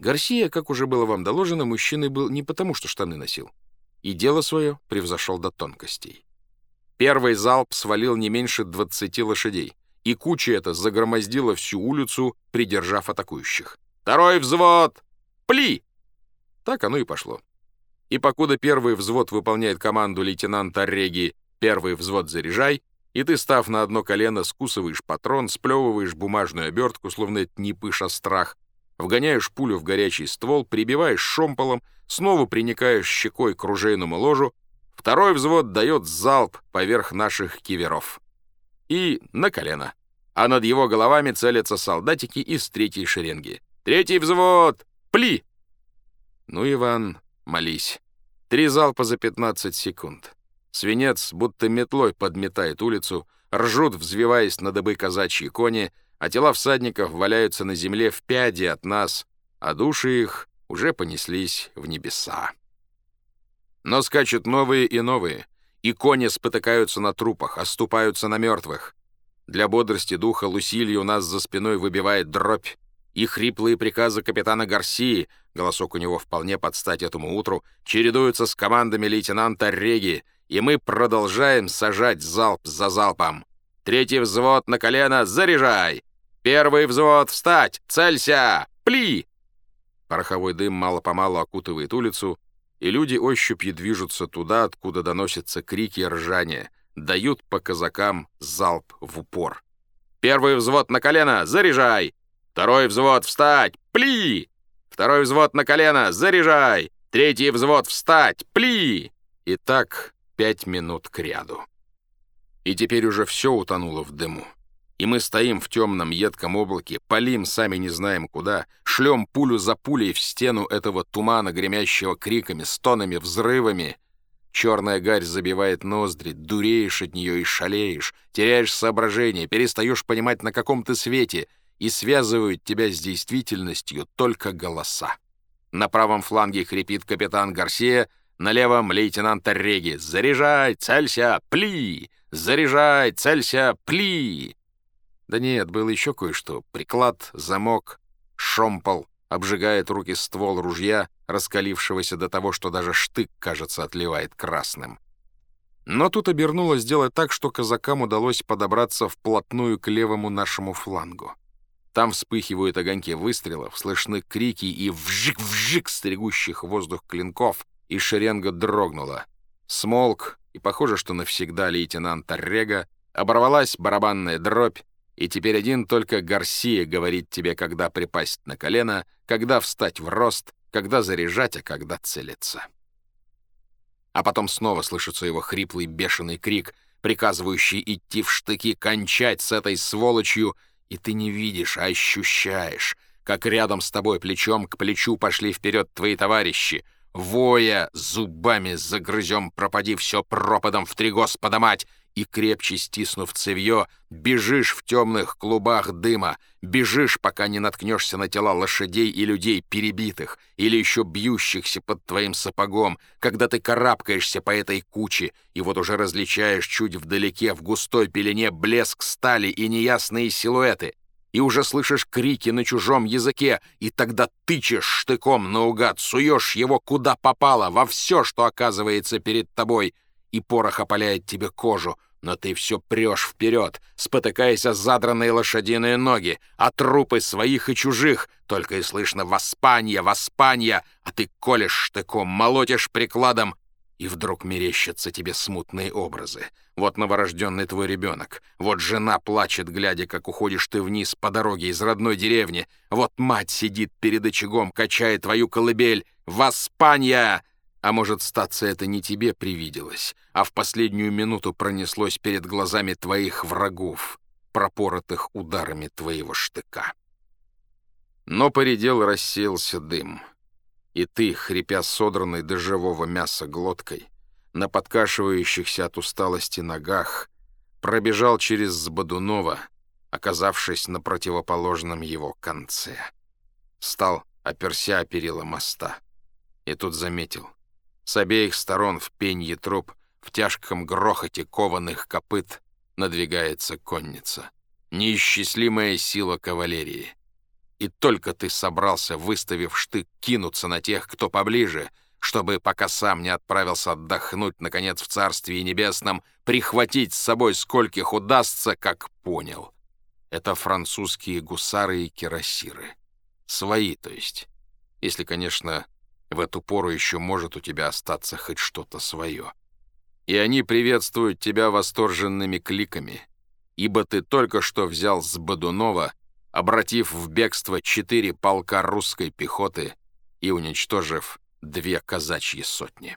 Гарсия, как уже было вам доложено, мужчиной был не потому, что штаны носил. И дело свое превзошел до тонкостей. Первый залп свалил не меньше 20 лошадей, и куча эта загромоздила всю улицу, придержав атакующих. «Второй взвод! Пли!» Так оно и пошло. И покуда первый взвод выполняет команду лейтенанта Реги «Первый взвод заряжай», и ты, став на одно колено, скусываешь патрон, сплевываешь бумажную обертку, словно это не пыша страх, вгоняешь пулю в горячий ствол, прибиваешь шомполом, снова приникаешь щекой к ружейному ложу, второй взвод дает залп поверх наших киверов. И на колено. А над его головами целятся солдатики из третьей шеренги. «Третий взвод! Пли!» Ну, Иван, молись. Три залпа за 15 секунд. Свинец будто метлой подметает улицу, ржут, взвиваясь на дыбы казачьи кони, а тела всадников валяются на земле в пяди от нас, а души их уже понеслись в небеса. Но скачут новые и новые, и кони спотыкаются на трупах, оступаются на мертвых. Для бодрости духа Лусилий у нас за спиной выбивает дробь, и хриплые приказы капитана Гарсии, голосок у него вполне под стать этому утру, чередуются с командами лейтенанта Реги, и мы продолжаем сажать залп за залпом. Третий взвод на колено, заряжай! Первый взвод, встать! Целься! Пли! Пороховой дым мало-помалу окутывает улицу, и люди ощупью движутся туда, откуда доносятся крики и ржания, дают по казакам залп в упор. Первый взвод на колено, заряжай! Второй взвод, встать! Пли! Второй взвод на колено, заряжай! Третий взвод, встать! Пли! И так пять минут кряду. И теперь уже все утонуло в дыму. И мы стоим в темном едком облаке, палим сами не знаем куда, шлем пулю за пулей в стену этого тумана, гремящего криками, стонами, взрывами. Черная гарь забивает ноздри, дуреешь от нее и шалеешь, теряешь соображение, перестаешь понимать, на каком ты свете, и связывают тебя с действительностью только голоса. На правом фланге хрипит капитан Гарсия — на левом лейтенант Реги. «Заряжай! Целься! Пли! Заряжай! Целься! Пли!» Да нет, было еще кое-что. Приклад, замок, шомпол. Обжигает руки ствол ружья, раскалившегося до того, что даже штык, кажется, отливает красным. Но тут обернулось дело так, что казакам удалось подобраться вплотную к левому нашему флангу. Там вспыхивают огоньки выстрелов, слышны крики и вжик-вжик стригущих воздух клинков, и шеренга дрогнула. Смолк, и похоже, что навсегда лейтенант Рега оборвалась барабанная дробь, и теперь один только Гарсия говорит тебе, когда припасть на колено, когда встать в рост, когда заряжать, а когда целиться. А потом снова слышится его хриплый бешеный крик, приказывающий идти в штыки, кончать с этой сволочью, и ты не видишь, а ощущаешь, как рядом с тобой плечом к плечу пошли вперед твои товарищи — воя, зубами загрызем, пропади все пропадом в три господа мать, и, крепче стиснув цевье, бежишь в темных клубах дыма, бежишь, пока не наткнешься на тела лошадей и людей перебитых или еще бьющихся под твоим сапогом, когда ты карабкаешься по этой куче, и вот уже различаешь чуть вдалеке в густой пелене блеск стали и неясные силуэты. И уже слышишь крики на чужом языке, и тогда тычешь штыком наугад, суешь его куда попало, во все, что оказывается перед тобой, и порох опаляет тебе кожу, но ты все прешь вперед, спотыкаясь о задранные лошадиные ноги, а трупы своих и чужих, только и слышно «воспанье, воспанье», а ты колешь штыком, молотишь прикладом, и вдруг мерещатся тебе смутные образы. Вот новорожденный твой ребенок. Вот жена плачет, глядя, как уходишь ты вниз по дороге из родной деревни. Вот мать сидит перед очагом, качая твою колыбель. Воспанья! А может, статься это не тебе привиделось, а в последнюю минуту пронеслось перед глазами твоих врагов, пропоротых ударами твоего штыка. Но поредел рассеялся дым. И ты, хрипя содранной до живого мяса глоткой, на подкашивающихся от усталости ногах, пробежал через Збодунова, оказавшись на противоположном его конце. Стал, оперся о перила моста. И тут заметил. С обеих сторон в пенье труп, в тяжком грохоте кованых копыт надвигается конница. Неисчислимая сила кавалерии. И только ты собрался, выставив штык, кинуться на тех, кто поближе, чтобы, пока сам не отправился отдохнуть, наконец, в Царстве Небесном, прихватить с собой скольких удастся, как понял. Это французские гусары и кирасиры. Свои, то есть. Если, конечно, в эту пору еще может у тебя остаться хоть что-то свое. И они приветствуют тебя восторженными кликами, ибо ты только что взял с Бодунова обратив в бегство четыре полка русской пехоты и уничтожив две казачьи сотни.